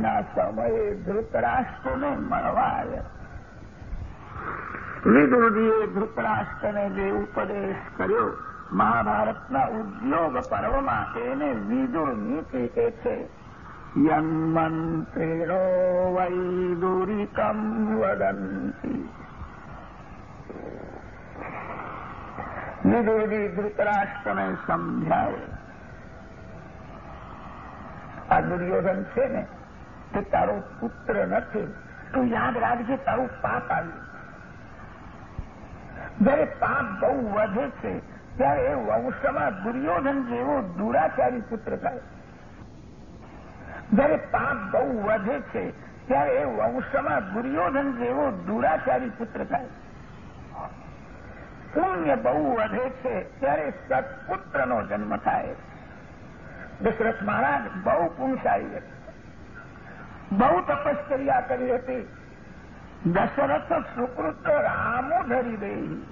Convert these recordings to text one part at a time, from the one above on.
પ્રાપ્તિના સમયે ધૃતરાષ્ટ્રને મળવા આવ્યા વિદુરજીએ ધૃતરાષ્ટ્રને જે ઉપદેશ કર્યો, મહાભારતના ઉદ્યોગ પર્વમાં એને વિદુર નીતિ કહે છે. યન્મંત્રીણો વૈદુરિકમ વદંતી. વિદુરજી ધૃતરાષ્ટ્રને સમજાવે. આ દુર્યોધન છે ને તે તારો પુત્ર નથી. તું યાદ રાખજે, તારું પાપ આવ્યું. જયારે પાપ બહુ વધે છે, ત્યારે એ વંશમાં દુર્યોધન જેવો દુરાચારી પુત્ર થાય. જયારે પાપ બહુ વધે છે, ત્યારે એ વંશમાં દુર્યોધન જેવો દુરાચારી પુત્ર થાય. પુણ્ય બહુ વધે છે, ત્યારે સત્પુત્રનો જન્મ થાય. દશરથ મહારાજ બહુ પુણશાળી હતા. બહુ તપશ્ચર્યા કરી હતી. દશરથ સુકૃત રામો ધરી દેહી.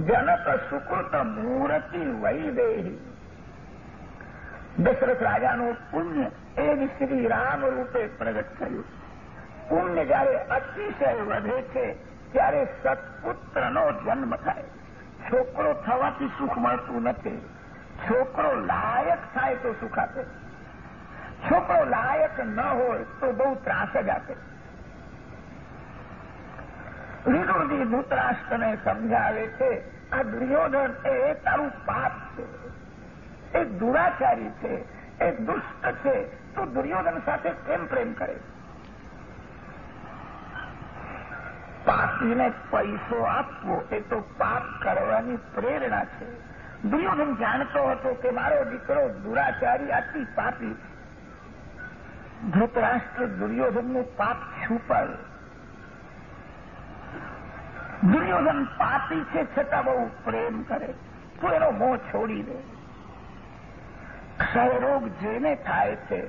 જનક સુકૃત મૂર્તિ વહી દેહી. દશરથ રાજાનું પુણ્ય એ જ શ્રી રામ રૂપે પ્રગટ થયું. પુણ્ય જયારે અતિશય વધે છે, ત્યારે સત્પુત્રનો જન્મ થાય. છોકરો થવાથી સુખ મળતું નથી. છોકરો લાયક થાય તો સુખ આપે. છોકરો લાયક ન હોય તો બહુ ત્રાસ જ આપે. વિરોધી ધૂતરાષ્ટ્રને સમજાવે છે, આ દુર્યોધન એ તારું પાપ છે. એ દુરાચારી છે, એ દુષ્ટ છે. તો દુર્યોધન સાથે કેમ પ્રેમ કરે? પાપીને પૈસો આપવો એ તો પાપ કરવાની પ્રેરણા છે. દુર્યોધન જાણતો હતો કે મારો દીકરો દુરાચારી અતિ પાપી ધૃતરાષ્ટ્ર દુર્યોધનનું પાપ છુપાવ્યું દુર્યોધન પાપી છે છતાં બહુ પ્રેમ કરે તો એનો મોહ છોડી દે ક્ષયરોગ જેને થાય છે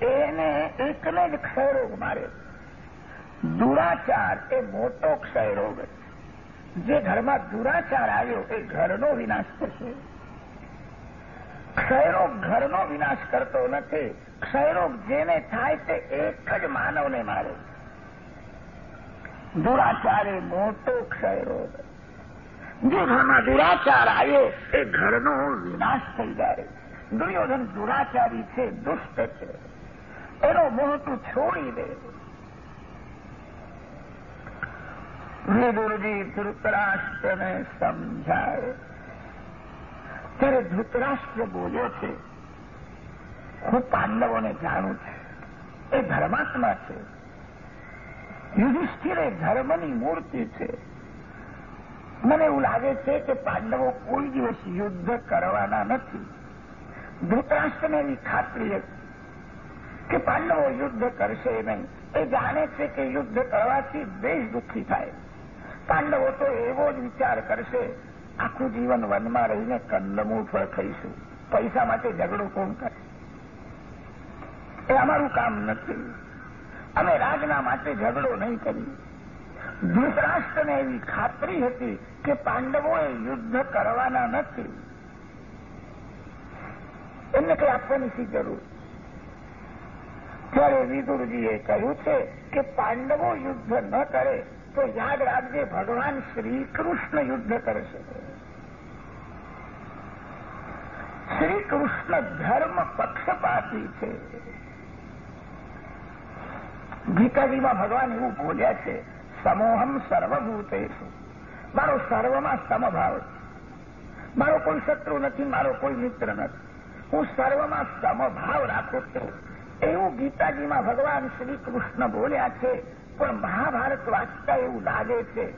એને એકને જ ક્ષયરોગ મારે દુરાચાર એ મોટો ક્ષયરોગ જે ઘરમાં દુરાચાર આવ્યો એ ઘરનો વિનાશ થશે ક્ષયરોગ ઘરનો વિનાશ કરતો નથી. ક્ષયરોગ જેને થાય તે એક જ માનવને મારે દુરાચાર એ મોટો ક્ષયરોગ. જે ઘરમાં દુરાચાર આવ્યો, એ ઘરનો વિનાશ થઈ જાય. દુર્યોધન દુરાચારી છે, દુષ્ટ છે. એનો તું છોડી દે. વિદુરજી ધૃતરાષ્ટ્રને સમજાય. ત્યારે ધૃતરાષ્ટ્ર બોલ્યો છે. હું પાંડવોને જાણું છું. એ ધર્માત્મા છે. યુધિષ્ઠિર એ ધર્મની મૂર્તિ છે. મને એવું લાગે છે કે પાંડવો કોઈ દિવસ યુદ્ધ કરવાના નથી. ધૃતરાષ્ટ્રને એવી ખાતરી કે પાંડવો યુદ્ધ કરશે નહીં. એ જાણે છે કે યુદ્ધ કરવાથી દેશ દુઃખી થાય. પાંડવો તો એવો જ વિચાર કરશે આખું જીવન વનમાં રહીને કંદમૂળ પર ખાઈશું પૈસા માટે ઝઘડો કોણ કરે? એ અમારું કામ નથી. અમે રાજના માટે ઝઘડો નહીં કરી. ધૃતરાષ્ટ્રને એવી ખાતરી હતી કે પાંડવોએ યુદ્ધ કરવાના નથી. એમને કંઈ આપવાની શી જરૂર? ત્યારે વિદુરજીએ કહ્યું છે કે પાંડવો યુદ્ધ ન કરે. તો યાદ રાખજે ભગવાન શ્રી યુદ્ધ શ્રી કૃષ્ણ ધર્મ પક્ષપાતી છે. ગીતાજીમાં ભગવાન એવું બોલ્યા છે, સમોહમ સર્વભૂતેશુ મારો સર્વમાં સમભાવ મારો કોઈ શત્રુ નથી, મારો કોઈ મિત્ર નથી. હું સર્વમાં સમભાવ રાખું છું. એવું ગીતાજીમાં ભગવાન શ્રી કૃષ્ણ બોલ્યા છે પણ મહાભારત વાંચતા એવું લાગે છે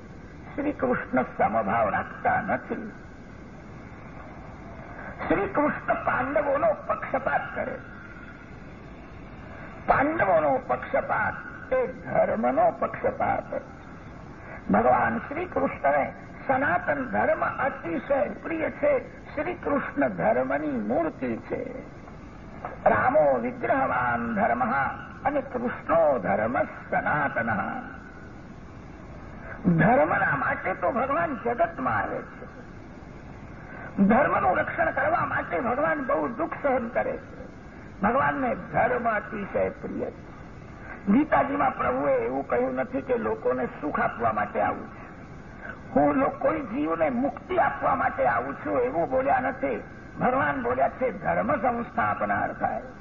શ્રી કૃષ્ણ સમભાવ રાખતા નથી. શ્રી કૃષ્ણ પાંડવોનો પક્ષપાત કરે. પાંડવોનો પક્ષપાત એ ધર્મનો પક્ષપાત. ભગવાન શ્રી કૃષ્ણને સનાતન ધર્મ અતિશય પ્રિય છે શ્રી કૃષ્ણ ધર્મની મૂર્તિ છે. રામો વિગ્રહવાન ધર્મ અને કૃષ્ણો ધર્મ સનાતન ધર્મના માટે તો ભગવાન જગતમાં આવે છે ધર્મનું રક્ષણ કરવા માટે ભગવાન બહુ દુઃખ સહન કરે છે ભગવાનને ધર્મ અતિશય પ્રિય છે ગીતાજીમાં પ્રભુએ એવું કહ્યું નથી કે લોકોને સુખ આપવા માટે આવું છે હું કોઈ જીવને મુક્તિ આપવા માટે આવું છું એવું બોલ્યા નથી ભગવાન બોલ્યા છે ધર્મ સંસ્થાપના થાય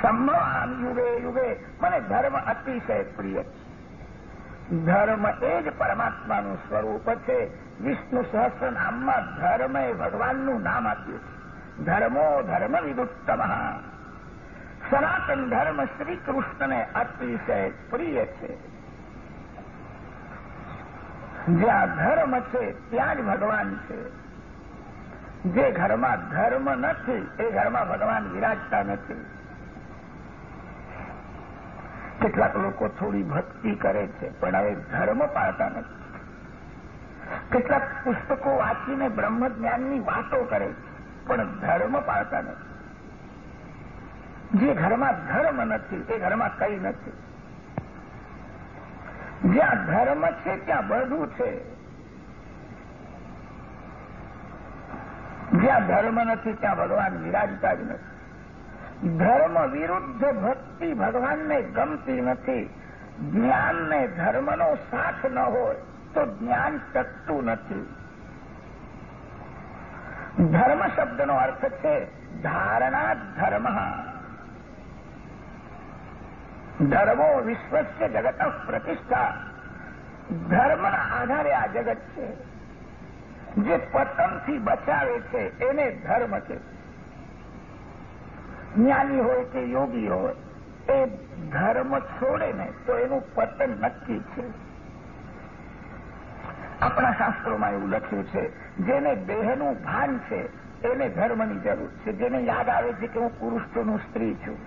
સંભવામ યુગે યુગે મને ધર્મ અતિશય પ્રિય છે ધર્મ એ જ પરમાત્માનું સ્વરૂપ છે વિષ્ણુ સહસ્ર નામમાં ભગવાનનું નામ આપ્યું છે ધર્મો ધર્મ વિદુત્તમ સનાતન ધર્મ શ્રી કૃષ્ણને અતિશય પ્રિય છે જ્યાં ધર્મ છે ત્યાં જ ભગવાન છે જે ઘરમાં ધર્મ નથી એ ઘરમાં ભગવાન વિરાજતા નથી કેટલાક લોકો થોડી ભક્તિ કરે છે, પણ હવે ધર્મ પાળતા નથી. કેટલાક પુસ્તકો વાંચીને બ્રહ્મ વાતો કરે પણ ધર્મ પાળતા નથી. જે ઘરમાં ધર્મ નથી, એ ઘરમાં કઈ નથી. જ્યાં ધર્મ છે, ત્યાં બધું છે. જ્યાં ધર્મ નથી, ત્યાં ભગવાન વિરાજતા જ નથી. ધર્મ વિરુદ્ધ ભક્તિ ભગવાનને ગમતી નથી. જ્ઞાનને ધર્મનો સાથ ન હોય તો જ્ઞાન ટકતું નથી. ધર્મ શબ્દનો અર્થ છે ધારણા ધર્મ. ધર્મો વિશ્વસ્ય જગત પ્રતિષ્ઠા. ધર્મના આધારે આ જગત છે. જે પતનથી બચાવે છે એને ધર્મ છે. જ્ઞાની હોય કે યોગી હોય, એ ધર્મ છોડે ને તો એનું પતન નક્કી છે. આપણા શાસ્ત્રોમાં એવું લખ્યું છે, જેને દેહનું ભાન છે, એને ધર્મની જરૂર છે. જેને યાદ આવે છે કે હું પુરુષ છું સ્ત્રી છું.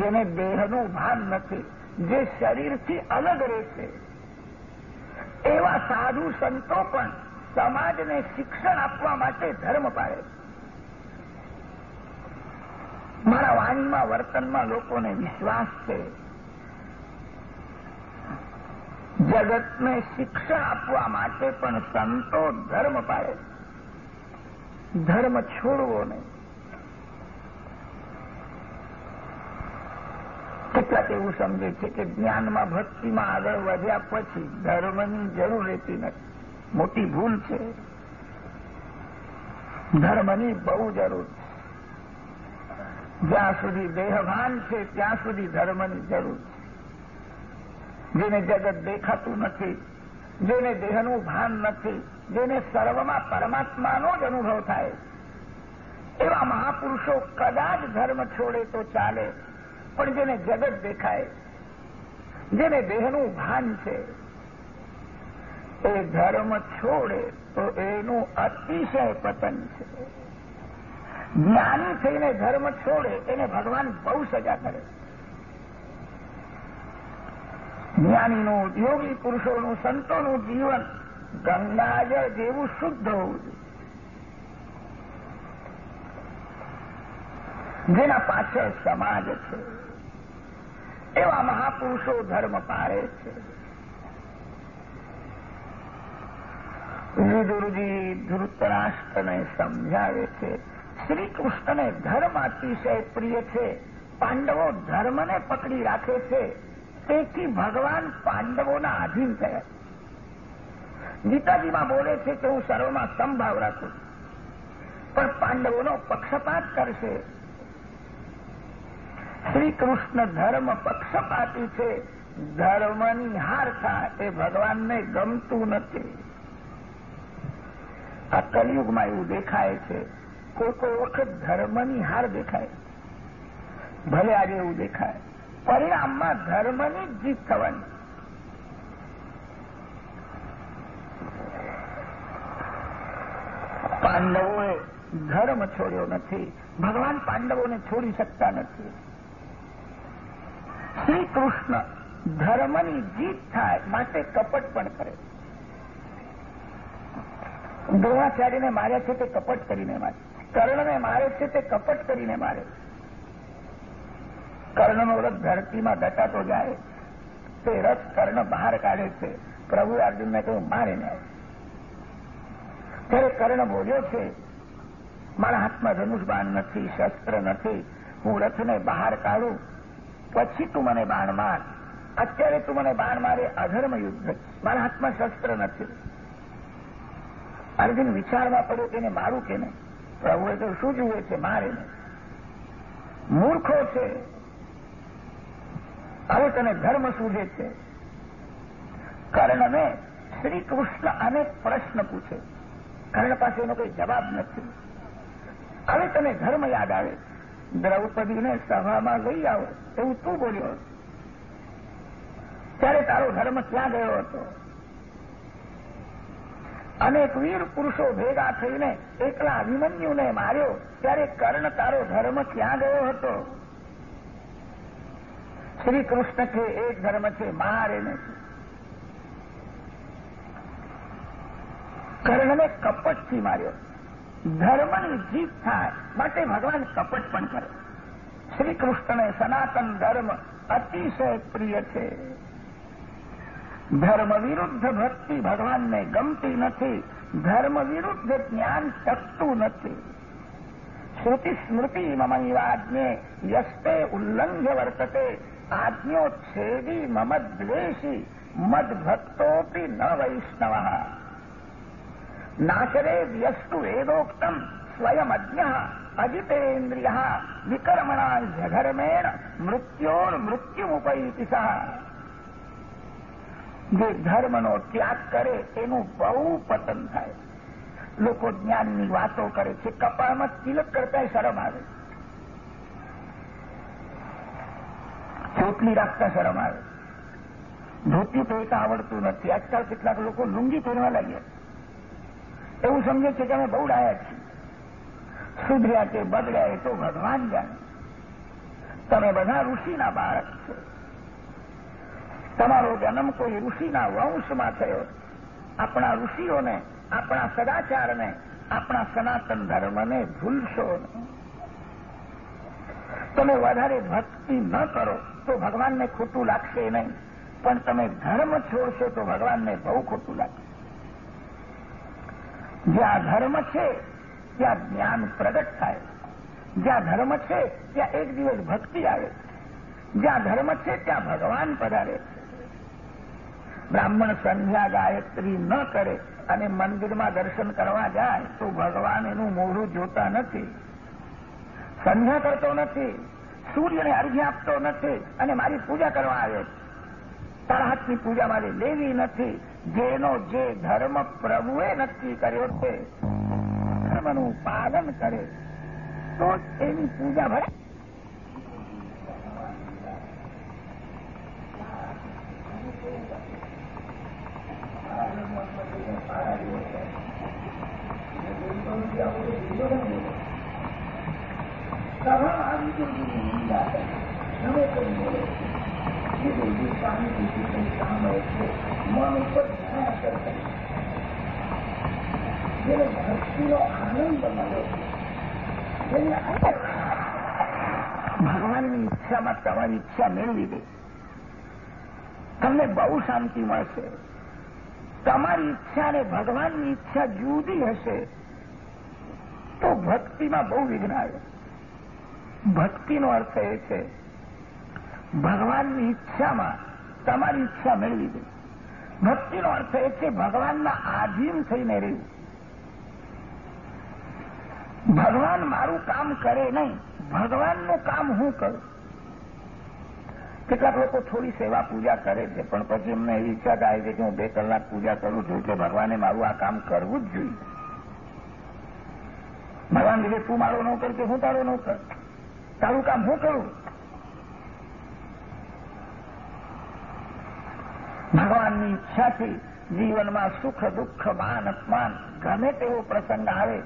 જેને દેહનું ભાન નથી, જે શરીરથી અલગ રહેશે એવા સાધુ સંતો પણ સમાજને શિક્ષણ આપવા માટે ધર્મ પાડે મારા વાણીમાં, વર્તનમાં લોકોને વિશ્વાસ છે. જગતને શિક્ષા આપવા માટે પણ સંતો ધર્મ પાડે ધર્મ છોડવો નહીં. કેટલાક એવું સમજે છે કે જ્ઞાનમાં ભક્તિમાં આગળ વધ્યા પછી ધર્મની જરૂર રહેતી નથી. મોટી ભૂલ છે. ધર્મની બહુ જરૂર છે. જ્યાં સુધી દેહભાન છે, ત્યાં સુધી ધર્મની જરૂર છે. જેને જગત દેખાતું નથી, જેને દેહનું ભાન નથી, જેને સર્વમાં પરમાત્માનો જ અનુભવ થાય, એવા મહાપુરુષો કદાચ ધર્મ છોડે તો ચાલે, પણ જેને જગત દેખાય, જેને દેહનું ભાન છે, એ ધર્મ છોડે તો એનું અતિશય પતન છે. જ્ઞાની થઈને ધર્મ છોડે, એને ભગવાન બહુ સજા કરે. જ્ઞાનીનું યોગી પુરુષોનું સંતોનું જીવન ગંગાજળ જેવું શુદ્ધ હોવું જોઈએ. જેના પાછળ સમાજ છે, એવા મહાપુરુષો ધર્મ પાળે છે. વિદુરજી ધૃતરાષ્ટ્રને સમજાવે છે શ્રી ધર્મ અતિશય પ્રિય છે. પાંડવો ધર્મને પકડી રાખે છે. તેથી ભગવાન પાંડવોના આધીન થયા. ગીતાજીમાં બોલે છે કે હું સર્વમાં સંભાવ રાખું પણ પાંડવોનો પક્ષપાત કરશે. શ્રી કૃષ્ણ ધર્મ પક્ષપાતી છે. ધર્મની હારતા એ ભગવાનને ગમતું નથી. આ કલયુગમાં એવું દેખાય છે. કોઈ કોઈ વખત ધર્મની હાર દેખાય. ભલે આજે એવું દેખાય. પરિણામમાં ધર્મની જીત થવાની. પાંડવોએ ધર્મ છોડ્યો નથી. ભગવાન પાંડવોને છોડી શકતા નથી. શ્રી કૃષ્ણ ધર્મની જીત થાય માટે કપટ પણ કરે. દ્રોણાચાર્યને માર્યા છે તે કપટ કરીને મારે કર્ણને મારે છે તે કપટ કરીને મારે. કર્ણનો રથ ધરતીમાં ઘટાતો જાય, તે રથ કર્ણ બહાર કાઢે છે. પ્રભુ અર્જુનને કહ્યું, મારે ને. ત્યારે કર્ણ બોલ્યો છે, મારા હાથમાં ધનુષ નથી, શસ્ત્ર નથી. હું રથને બહાર કાઢું. પછી તું મને બાણ માર. અત્યારે તું મને બાણ મારે અધર્મ યુદ્ધ. મારા હાથમાં શસ્ત્ર નથી. અર્જુન વિચારમાં પડ્યો, એને મારું કે નહીં પ્રભુએ તો શું જુએ છે? મારે મૂર્ખો છે. હવે તને ધર્મ સૂજે છે. કર્ણને શ્રી કૃષ્ણ અનેક પ્રશ્ન પૂછે. કર્ણ પાસે એનો કોઈ જવાબ નથી. હવે તને ધર્મ યાદ આવે. દ્રૌપદીને સભામાં લઈ આવો. એવું તું બોલ્યો. ત્યારે તારો ધર્મ ક્યાં ગયો હતો? અનેક વીર પુરુષો ભેગા થઈને એકલા અભિમન્યુને માર્યો. ત્યારે કર્ણ તારો ધર્મ ક્યાં ગયો હતો? શ્રી કૃષ્ણ છે એક ધર્મ છે મારે નથી કર્ણને કપટથી માર્યો. ધર્મની જીત થાય માટે ભગવાન કપટ પણ કરે. શ્રી કૃષ્ણને સનાતન ધર્મ અતિશય પ્રિય છે. ધર્મ વિરુદ્ધ ભક્તિ ભગવાનને ગમતી નથી. ધર્મ વિરુદ્ધ જ્ઞાન ટકતું નથી. શ્રુતિ સ્મૃતિ મમૈવાજ્ઞે યસ્તે ઉલ્લંઘ્ય વર્તતે. આજ્ઞોચ્છેદી મમ દ્વેષી. મદભક્તોપી ન વૈષ્ણવ. નાશરે વ્યસ્તુ વેદોક્તમ સ્વયમજ્ઞ અજિતેન્દ્રિય. વિકર્મણા જઘર્મેણ મૃત્યોર સહ જે ધર્મનો ત્યાગ કરે એનું બહુ પતન થાય. લોકો જ્ઞાનની વાતો કરે છે. કપાળમાં તિલક કરતા શરમ આવે. ચોટલી રાખતા શરમ આવે. ધોતી પહેરતા આવડતું નથી. આજકાલ કેટલાક લોકો લુંગી પહેરવા લાગ્યા. એવું સમજે છે કે અમે બહુ ડાયા છીએ. સુધર્યા કે બગડ્યા એ તો ભગવાન જાણે. તમે બધા ઋષિના બાળક છો. તમારો જન્મ કોઈ ઋષિના વંશમાં થયો. આપણા ઋષિઓને, આપણા સદાચારને, આપણા સનાતન ધર્મને ભૂલશો તમે વધારે ભક્તિ ન કરો તો ભગવાનને ખોટું લાગશે નહીં. પણ તમે ધર્મ છોડશો તો ભગવાનને બહુ ખોટું લાગશે જ્યાં ધર્મ છે, ત્યાં જ્ઞાન પ્રગટ થાય. જ્યાં ધર્મ છે, ત્યાં એક દિવસ ભક્તિ આવે. જ્યાં ધર્મ છે, ત્યાં ભગવાન પધારે. બ્રાહ્મણ સંધ્યા ગાયત્રી ન કરે અને મંદિરમાં દર્શન કરવા જાય તો ભગવાન એનું મોઢું જોતા નથી. સંધ્યા કરતો નથી. સૂર્યને અર્ઘ્ય આપતો નથી અને મારી પૂજા કરવા આવે હાથની પૂજા મારે લેવી નથી. જેનો જે ધર્મ પ્રભુએ નક્કી કર્યો છે, ધર્મનું પાલન કરે. તો એની પૂજા ભરે સભા આવી ગઈ નિંદા તમે કોઈ બોલે એ બધી પાણી બીજું કંઈ સાંભળે છે મન ઉપર છાયા કરે જેને ભક્તિનો આનંદ મળ્યો જેને ભગવાનની ઈચ્છામાં તમારી ઈચ્છા મેળવી દે. તમને બહુ શાંતિ મળશે. તમારી ઈચ્છા અને ભગવાનની ઈચ્છા જુદી હશે. તો ભક્તિમાં બહુ વિઘ્ન આવે. ભક્તિનો અર્થ એ છે, ભગવાનની ઈચ્છામાં તમારી ઈચ્છા મેળવી દે. ભક્તિનો અર્થ એ છે ભગવાનના આધીન થઈને રહેવું ભગવાન મારું કામ કરે નહીં, ભગવાનનું કામ હું કરું. કેટલાક લોકો થોડી સેવા પૂજા કરે છે, પણ પછી અમને એવી ઈચ્છા થાય છે કે હું બે કલાક પૂજા કરું છું, એટલે ભગવાને મારું આ કામ કરવું જ જોઈએ. ભગવાન લીધે તું મારો ન કર કે હું તારો ન કર તારું કામ હું કરું? ભગવાનની ઈચ્છાથી જીવનમાં સુખ, દુઃખ, માન, અપમાન, ગમે તેવો પ્રસંગ આવે,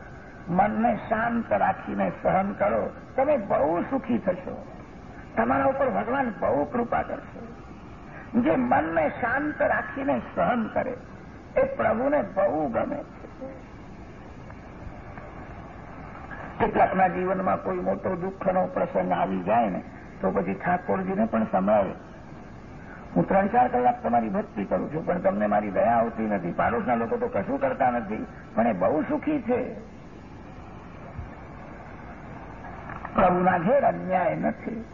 મનને શાંત રાખીને સહન કરો, તમે બહુ સુખી થશો. તમારા ઉપર ભગવાન બહુ કૃપા કરશે. જે મનને શાંત રાખીને સહન કરે, એ પ્રભુને બહુ ગમે છે. કેટલાકના જીવનમાં કોઈ મોટો દુઃખનો પ્રસંગ આવી જાય ને, તો પછી ઠાકોરજીને પણ સંભળાવે. હું ત્રણ ચાર કલાક તમારી ભક્તિ કરું છું, પણ તમને મારી દયા આવતી નથી. પાડોશના લોકો તો કશું કરતા નથી, પણ એ બહુ સુખી છે. પ્રભુના ઘેર અન્યાય નથી.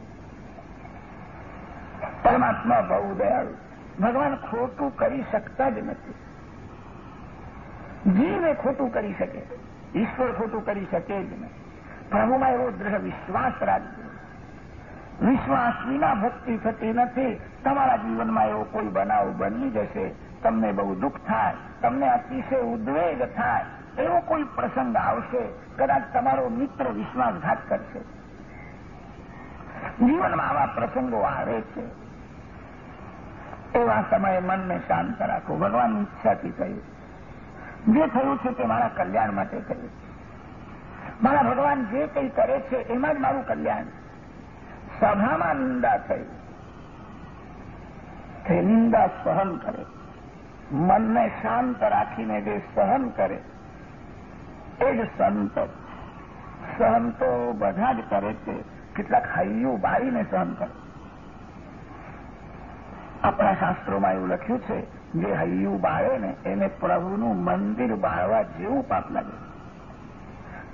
પરમાત્મા બહુ દયાળુ. ભગવાન ખોટું કરી શકતા જ નથી. જીવ એ ખોટું કરી શકે, ઈશ્વર ખોટું કરી શકે જ નહીં પ્રભુમાં એવો દ્રઢ વિશ્વાસ રાખજો. વિશ્વાસ વિના ભક્તિ થતી નથી. તમારા જીવનમાં એવો કોઈ બનાવ બની જશે. તમને બહુ દુઃખ થાય. તમને અતિશય ઉદ્વેગ થાય. એવો કોઈ પ્રસંગ આવશે, કદાચ તમારો મિત્ર વિશ્વાસઘાત કરશે. જીવનમાં આવા પ્રસંગો આવે છે. એવા સમયે મનને શાંત રાખો. ભગવાનની ઈચ્છાથી થયું. જે થયું છે તે મારા કલ્યાણ માટે થયું. મારા ભગવાન જે કંઈ કરે છે, એમાં જ મારું કલ્યાણ. સભામાં નિંદા થઈ. તે નિંદા સહન કરે. મનને શાંત રાખીને જે સહન કરે, એ જ સંતો. સહન તો બધા જ કરે છે. કેટલાક હૈયું બાળીને સહન કરે. આપણા શાસ્ત્રોમાં એવું લખ્યું છે, જે હૈયું બાળે ને એને પ્રભુનું મંદિર બાળવા જેવું પાપ લાગે.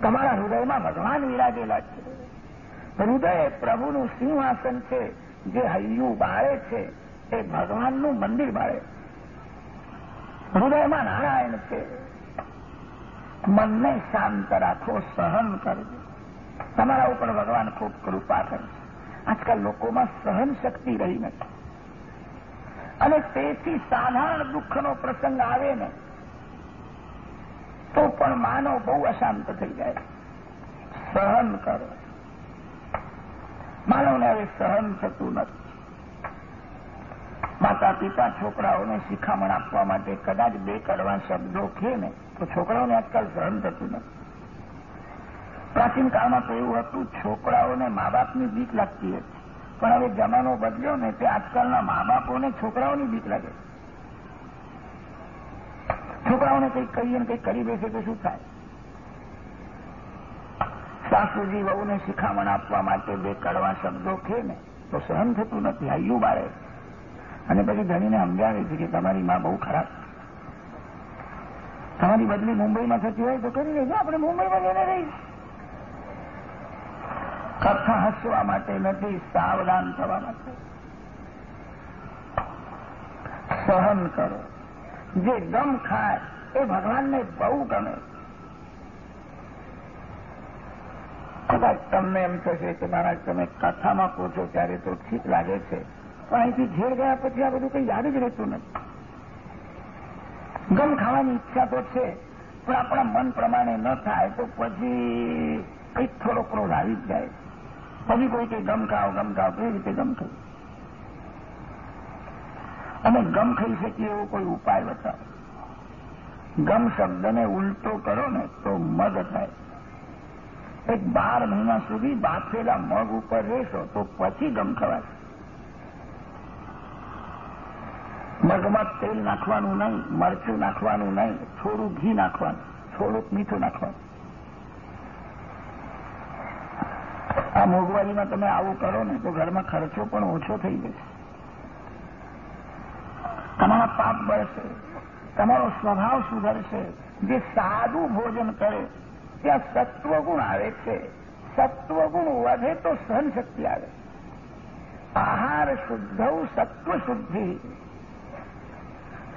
તમારા હૃદયમાં ભગવાન વિરાજેલા છે. હૃદય પ્રભુનું સિંહાસન છે, જે હૈયું બાળે છે, એ ભગવાનનું મંદિર બાળે. હૃદયમાં નારાયણ છે. મનને શાંત રાખો, સહન કરજો. તમારા ઉપર ભગવાન ખૂબ કૃપા કરશે આજકાલ લોકોમાં સહન શક્તિ રહી નથી. અને તેથી સાધારણ દુઃખનો પ્રસંગ આવે ને, તો પણ માનવ બહુ અશાંત થઈ જાય. સહન કરો. માનવને હવે સહન થતું નથી. માતા પિતા છોકરાઓને શિખામણ આપવા માટે કદાચ બે કડવા શબ્દો કહે ને, તો છોકરાઓને આજકાલ સહન થતું નથી. પ્રાચીન કાળમાં તો એવું હતું, છોકરાઓને મા બાપની બીક લાગતી હતી. પણ હવે જમાનો બદલ્યો ને, તે આજકાલના મા બાપોને છોકરાઓની બીક લાગે છોકરાઓને કંઈક કહીએ ને કંઈક કરી બેસે તો શું થાય? સાસુજી વહુને શિખામણ આપવા માટે બે કડવા શબ્દો કહે ને, તો સહન થતું નથી હૈયું બાળે. અને પછી ધણીને સમજાવે છે કે તમારી માં બહુ ખરાબ. તમારી બદલી મુંબઈમાં થતી હોય તો કરી લેજો, આપણે મુંબઈમાં જઈને રહી. કથા હસવા માટે નથી, સાવધાન થવા માટે. સહન કરો. જે ગમ ખાય, એ ભગવાનને બહુ ગમે. કદાચ તમને એમ થશે કે મહારાજ, તમે કથામાં પૂછો ત્યારે તો ઠીક લાગે છે. પણ અહીંથી ઘેર ગયા પછી આ બધું કંઈ યાદ જ રહેતું નથી. ગમ ખાવાની ઈચ્છા તો છે, પણ આપણા મન પ્રમાણે ન થાય તો પછી કંઈક થોડો ક્રોધ આવી જ જાય. પછી કોઈ કે ગમ ખાવ ગમ ખાવ, કેવી રીતે ગમ ખાઈ અને ગમ ખાઈ શકીએ એવો કોઈ ઉપાય બતાવો. ગમ શબ્દને ઉલટો કરો ને તો મદ થાય. એક બાર મહિના સુધી બાફેલા મગ ઉપર રહેશો તો પછી ગમ ખવાશે. મગમાં તેલ નાખવાનું નહીં, મરચું નાખવાનું નહીં, થોડું ઘી નાખવાનું, થોડુંક મીઠું નાખવાનું. આ મોંઘવારીમાં તમે આવું કરો ને તો ઘરમાં ખર્ચો પણ ઓછો થઈ જશે તમારા પાપ બળશે, તમારો સ્વભાવ સુધરશે, જે સાદું ભોજન કરે ત્યાં સત્વગુણ આવે છે. સત્વગુણ વધે તો સહનશક્તિ આવે. આહાર શુદ્ધવ સત્વશુદ્ધિ.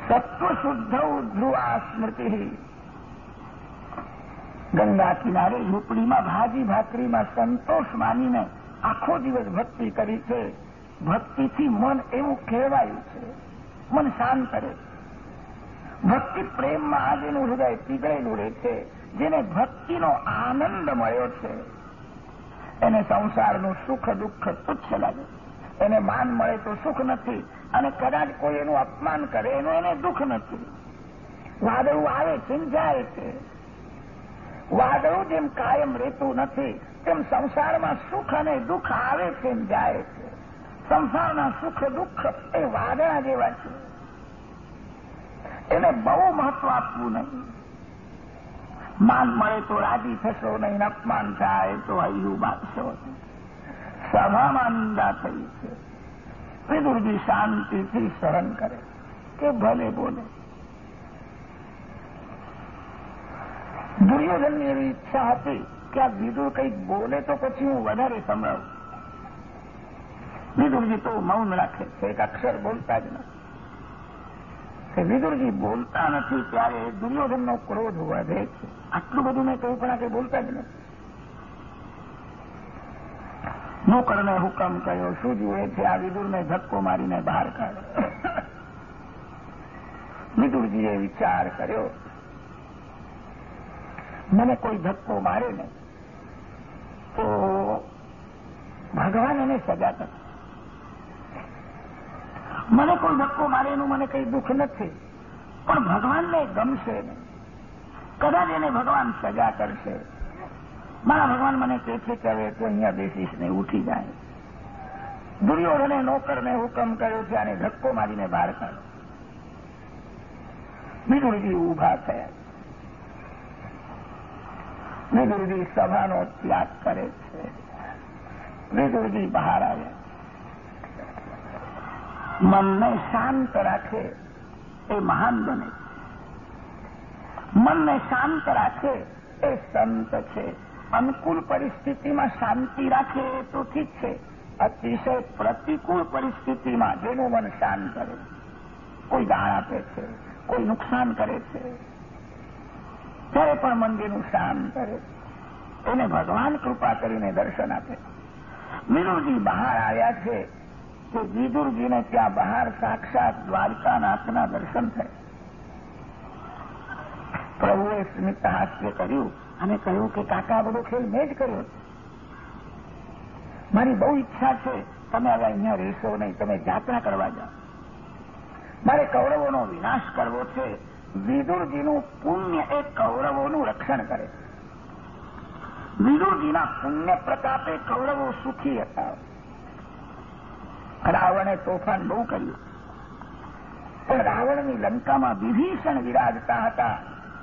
સત્વશુદ્ધવ ધ્રુવા સ્મૃતિ ગંગા કિનારે ઝૂંપડીમાં ભાજી ભાકરીમાં સંતોષ માનીને આખો દિવસ ભક્તિ કરી છે. ભક્તિથી મન એવું કહેવાયું છે. મન શાંત રહે. ભક્તિ પ્રેમમાં આજેનું હૃદય પીગળેલું રહે છે. જેને ભક્તિનો આનંદ મળ્યો છે. એને સંસારનું સુખ દુઃખ તુચ્છ લાગે. એને માન મળે તો સુખ નથી અને કદાચ કોઈ એનું અપમાન કરે એનું એને દુઃખ નથી. વાદળું આવે ચિંજાય છે. વાદળું જેમ કાયમ રહેતું નથી, તેમ સંસારમાં સુખ અને દુઃખ આવે છે જાય છે. સંસારના સુખ દુઃખ એ વાદળા જેવા છે. એને બહુ મહત્વ આપવું નહીં. માન મળે તો રાજી થશો, નહીં અપમાન થાય તો હૈયું બાંધશો. સભામાં નિંદા થઈ છે. વિદુરજી શાંતિથી સહન કરે કે ભલે બોલે. દુર્યોધનની એવી ઈચ્છા હતી કે આ વિદુર કંઈક બોલે તો પછી હું વધારે સંભળાવું. વિદુરજી તો મૌન રાખે છે, એક અક્ષર બોલતા જ નથી. વિદુરજી બોલતા નથી ત્યારે દુર્યોધનનો ક્રોધ વધે છે. આટલું બધું મેં કહ્યું, પણ આ કંઈ બોલતા જ નથી. નોકરને હુકમ કર્યો, શું જુએ છે? આ વિદુરને ધક્કો મારીને બહાર કાઢો વિદુરજીએ વિચાર કર્યો, મને કોઈ ધક્કો મારે ને તો ભગવાન એને સજા કરે મને કોઈ ધક્કો મારે એનું મને કંઈ દુઃખ નથી. પણ ભગવાનને ગમશે કદાચ એને ભગવાન સજા કરશે. મારા ભગવાન મને કહે છે કે હવે તો અહીંયા બેસીશ ને ઉઠી જાય. દુર્યોધને નોકરને હુકમ કર્યો છે અને ધક્કો મારીને બહાર કાઢો વિદુરજી ઊભા થયા. વિદુરજી સભાનો ત્યાગ કરે છે. વિદુરજી બહાર આવ્યા. મનને શાંત રાખે એ મહાન બને. મનને શાંત રાખે એ સંત છે. અનુકૂળ પરિસ્થિતિમાં શાંતિ રાખે એ તો ઠીક છે. અતિશય પ્રતિકૂળ પરિસ્થિતિમાં જેનું મન શાંત કરે. કોઈ દાણ આપે છે, કોઈ નુકસાન કરે છે. ત્યારે પણ મંદિરનું શાંત કરે. એને ભગવાન કૃપા કરીને દર્શન આપે. વિદુરજી બહાર આવ્યા છે. કે વિદુરજીને ત્યાં બહાર સાક્ષાત દ્વારકાનાથના દર્શન થયા. પ્રભુએ સ્મિત હાસ્ય કર્યું અને કહ્યું કે, કાકા બધો ખેલ મેં જ કર્યો મારી બહુ ઈચ્છા છે, તમે હવે અહીંયા રહેશો નહીં, તમે જાત્રા કરવા જાઓ. મારે કૌરવોનો વિનાશ કરવો છે. વિદુરજીનું પુણ્ય એ કૌરવોનું રક્ષણ કરે. વિદુરજીના પુણ્ય પ્રતાપે કૌરવો સુખી હતા. રાવણે તોફાન બહુ કર્યું. પણ રાવણની લંકામાં વિભીષણ વિરાજતા હતા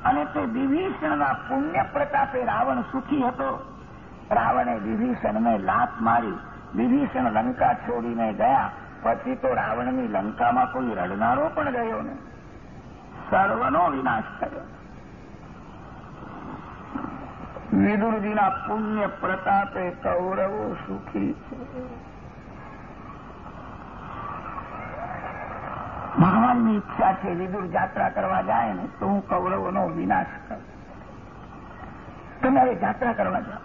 અને તે વિભીષણના પુણ્ય પ્રતાપે રાવણ સુખી હતો. રાવણે વિભીષણને લાત મારી, વિભીષણ લંકા છોડીને ગયા. પછી તો રાવણની લંકામાં કોઈ રડનારો પણ ગયો નહીં. સર્વનો વિનાશ થયો. વિદુરજીના પુણ્ય પ્રતાપે કૌરવો સુખી છે ભગવાનની ઈચ્છા છે વિદુર જાત્રા કરવા જાય ને, તો હું કૌરવોનો વિનાશ કરું. તમારે જાત્રા કરવા જાઓ.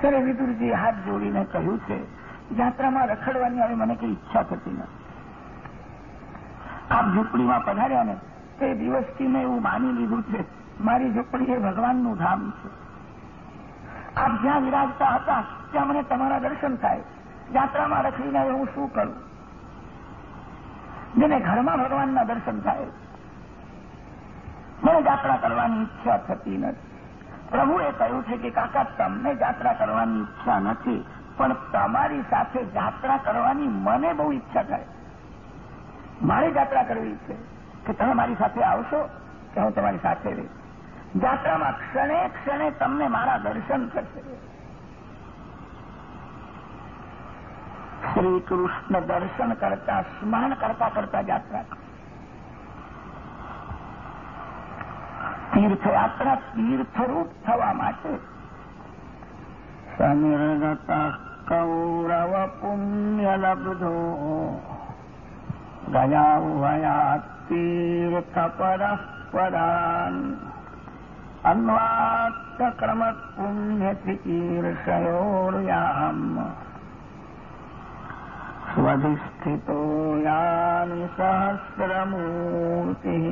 ત્યારે વિદુરજી હાથ જોડીને કહ્યું છે જાત્રામાં રખડવાની હવે મને કઈ ઈચ્છા થતી નથી. આપ ઝૂંપડીમાં પધાર્યા ને, તે દિવસથી મેં એવું માની લીધું છે, મારી ઝૂંપડી એ ભગવાનનું ધામ છે. આપ જ્યાં વિરાજતા હતા, ત્યાં મને તમારા દર્શન થાય. જાત્રામાં રખડીને હવે હું શું કરું? જેને ઘરમાં ભગવાનના દર્શન થાય. મને યાત્રા કરવાની ઈચ્છા થતી નથી. પ્રભુએ કહ્યું છે કે, કાકા, તમને યાત્રા કરવાની ઈચ્છા નથી, પણ તમારી સાથે જાત્રા કરવાની મને બહુ ઈચ્છા થાય. મારે જાત્રા કરવી છે કે તમે મારી સાથે આવશો કે હું તમારી સાથે રહીશ. જાત્રામાં ક્ષણે ક્ષણે તમને મારા દર્શન થશે. શ્રી કૃષ્ણ દર્શન કરતા સ્મરણ કરતા કરતા યાત્રા તીર્થયાત્રા તીર્થરૂપ થવા માટે સનિર્ગત કૌરવ પુણ્યલબ્ધો ગયા વયા તીર્થ પરસ્પરાન અન્વાત્ક્રમ પુણ્ય स्वधिष्ठितो यानि सहस्रमूर्तिः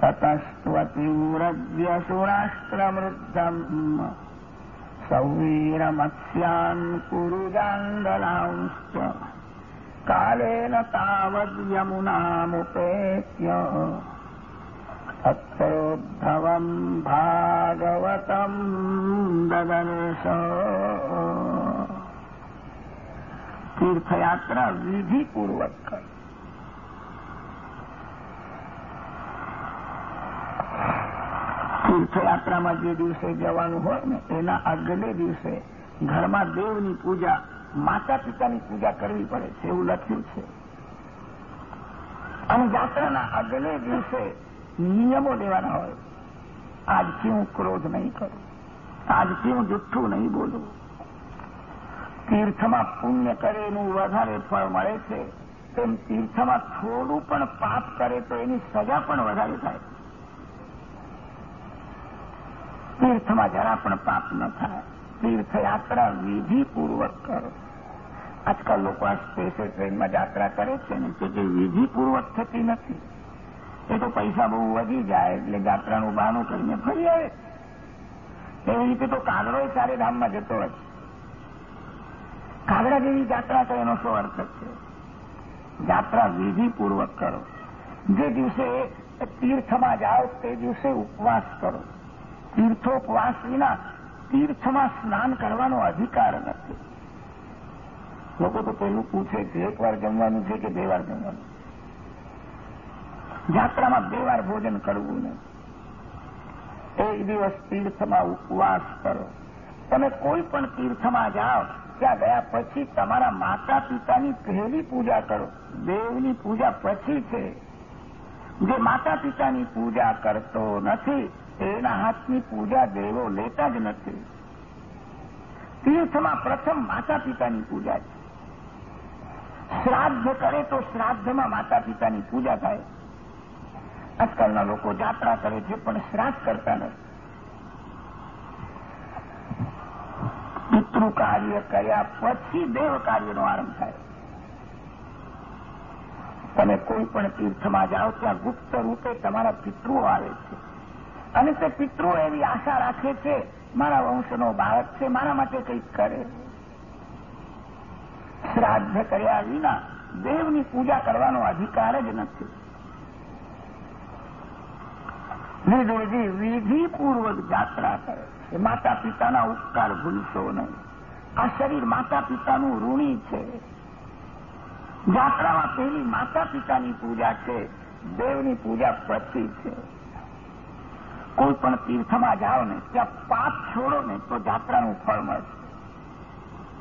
ततस्त्वतिव्रव्यसुराष्ट्रमृद्धम् सौवीरमत्स्यान् कुरु जान्दलांश्च कालेन तावद्यमुनामुपेत्य तत्रोद्धवम् भागवतम् ददर्श તીર્થયાત્રા વિધિપૂર્વક કરી તીર્થયાત્રામાં જે દિવસે જવાનું હોય ને એના આગલે દિવસે ઘરમાં દેવની પૂજા માતા પિતાની પૂજા કરવી પડે છે એવું લખ્યું છે અને જાત્રાના આગલે દિવસે નિયમો લેવાના હોય. આજથી હું ક્રોધ નહીં કરું. આજથી હું જુઠ્ઠું નહીં બોલું. તીર્થમાં પુણ્ય કરે એનું વધારે ફળ મળે છે, તેમ તીર્થમાં થોડું પણ પાપ કરે તો એની સજા પણ વધારે થાય. તીર્થમાં જરા પણ પાપ ન થાય. તીર્થયાત્રા વિધિપૂર્વક કરો. આજકાલ લોકો આ સ્પેશિયલ ટ્રેનમાં યાત્રા કરે છે ને, કે જે વિધિપૂર્વક થતી નથી. એ તો પૈસા બહુ વધી જાય, એટલે યાત્રાનું બહાનું કરીને ફરી આવે. એવી રીતે તો કાગડો ચારે ધામમાં જતો હોય. કાગડા જેવી યાત્રા તો એનો શું અર્થ છે? યાત્રા વિધિપૂર્વક કરો. જે દિવસે તીર્થમાં જાઓ, તે દિવસે ઉપવાસ કરો. તીર્થોપવાસ વિના તીર્થમાં સ્નાન કરવાનો અધિકાર નથી. લોકો તો પેલું પૂછે છે એક વાર જમવાનું છે કે બે વાર જમવાનું? યાત્રામાં બે વાર ભોજન કરવું નહીં. એક દિવસ તીર્થમાં ઉપવાસ કરો. તમે કોઈ પણ તીર્થમાં જાઓ ત્યાં ગયા પછી તમારા માતા પિતાની પહેલી પૂજા કરો. દેવની પૂજા પછી છે. જે માતા પિતાની પૂજા કરતો નથી, એના હાથની પૂજા દેવો લેતા જ નથી. તીર્થમાં પ્રથમ માતા પિતાની પૂજા છે. શ્રાદ્ધ કરે તો શ્રાદ્ધમાં માતા પિતાની પૂજા થાય. આજકાલના લોકો જાત્રા કરે છે, પણ શ્રાદ્ધ કરતા નથી. પિતૃ કાર્ય કર્યા પછી દેવ કાર્યનો આરંભ થાય. તમે કોઈ પણ તીર્થમાં જાઓ, ત્યાં ગુપ્ત રૂપે તમારા પિતૃઓ આવે છે. અને તે પિતૃઓ એવી આશા રાખે છે, મારા વંશનો બાળક છે, મારા માટે કંઈક કરે. શ્રાદ્ધ કર્યા વિના દેવની પૂજા કરવાનો અધિકાર જ નથી. વિદુરજી વિધિપૂર્વક યાત્રા કરે માતા પિતાના ઉપકાર ભૂલશો નહીં. આ શરીર માતા પિતાનું ઋણી છે. યાત્રામાં પહેલી માતા પિતાની પૂજા છે, દેવની પૂજા પછી છે. કોઈ પણ તીર્થમાં જાઓ ને, ત્યાં પાપ છોડો ને, તો યાત્રાનું ફળ મળશે.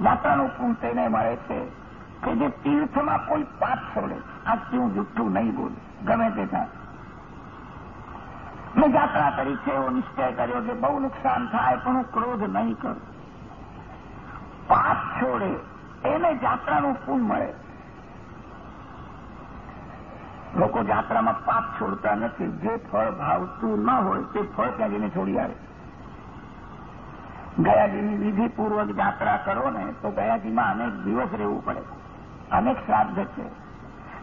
યાત્રાનું પુણ્ય તેને મળે છે કે જે તીર્થમાં કોઈ પાપ છોડે. આજથી હું જુઠ્ઠું નહીં બોલું. ગમે તે મેં યાત્રા કરી છે, એવો નિશ્ચય કર્યો કે બહુ નુકસાન થાય, પણ હું ક્રોધ નહીં કરું. પાપ છોડે, એને જાત્રાનું પુણ્ય મળે. લોકો જાત્રામાં પાપ છોડતા નથી. જે ફળ ભાવતું ન હોય, તે ફળ ત્યાં જઈને છોડી આવે. ગયાજીની વિધિપૂર્વક જાત્રા કરો ને, તો ગયાજીમાં અનેક દિવસ રહેવું પડે. અનેક શ્રાદ્ધ છે.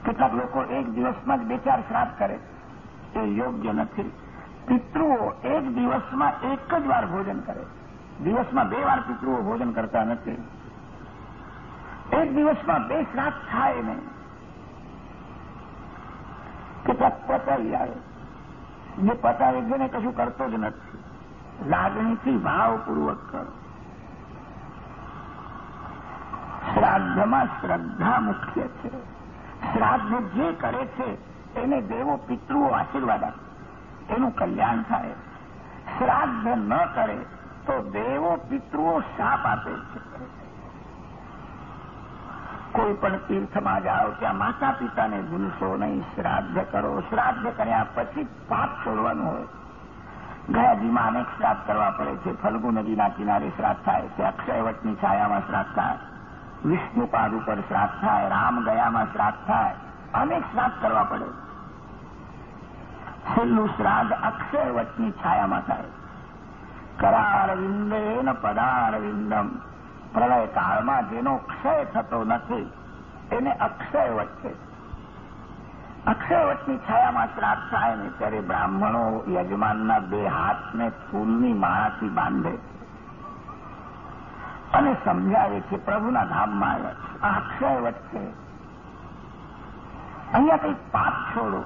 કેટલાક લોકો એક દિવસમાં જ બે ચાર શ્રાદ્ધ કરે. એ યોગ્ય નથી. પિતૃઓ એક દિવસમાં એક જ વાર ભોજન કરે. દિવસમાં બે વાર પિતૃઓ ભોજન કરતા નથી. એક દિવસમાં બે શ્રાદ્ધ થાય નહીં. કેટલાક પતાવી આવે. જે પતાવે જેને કશું કરતો જ નથી. લાગણીથી ભાવપૂર્વક કરો. શ્રાદ્ધમાં શ્રદ્ધા મુખ્ય છે. શ્રાદ્ધ જે કરે છે, એને દેવો પિતૃઓ આશીર્વાદ આપે. એનું કલ્યાણ થાય. શ્રાદ્ધ ન કરે તો દેવો પિતૃઓ શાપ આપે છે. કોઈ પણ તીર્થમાં જાઓ ત્યાં માતા પિતાને ભૂલશો નહીં, શ્રાદ્ધ કરો. શ્રાદ્ધ કર્યા પછી પાપ છોડવાનું હોય. ગયાજીમાં અનેક શ્રાદ્ધ કરવા પડે છે. ફલ્ગુ નદીના કિનારે શ્રાદ્ધ થાય છે. અક્ષયવટની છાયામાં શ્રાદ્ધ થાય. વિષ્ણુપાદ ઉપર શ્રાદ્ધ થાય. રામ ગયામાં શ્રાદ્ધ થાય. અનેક શ્રાદ્ધ કરવા પડે. છેલ્લું શ્રાદ્ધ અક્ષયવટની છાયામાં થાય. કરાર પદારવિંદમ પદાર વિંદમ પ્રલય કાળમાં જેનો ક્ષય થતો નથી એને અક્ષય વચ્ચે અક્ષયવટની છાયામાં શ્રાપ થાય ને ત્યારે બ્રાહ્મણો યજમાનના બે હાથને ફૂલની માળાથી બાંધે અને સમજાવે છે પ્રભુના ધામમાં આવ્યા આ અક્ષયવટ છે અહીંયા કંઈક પાપ છોડો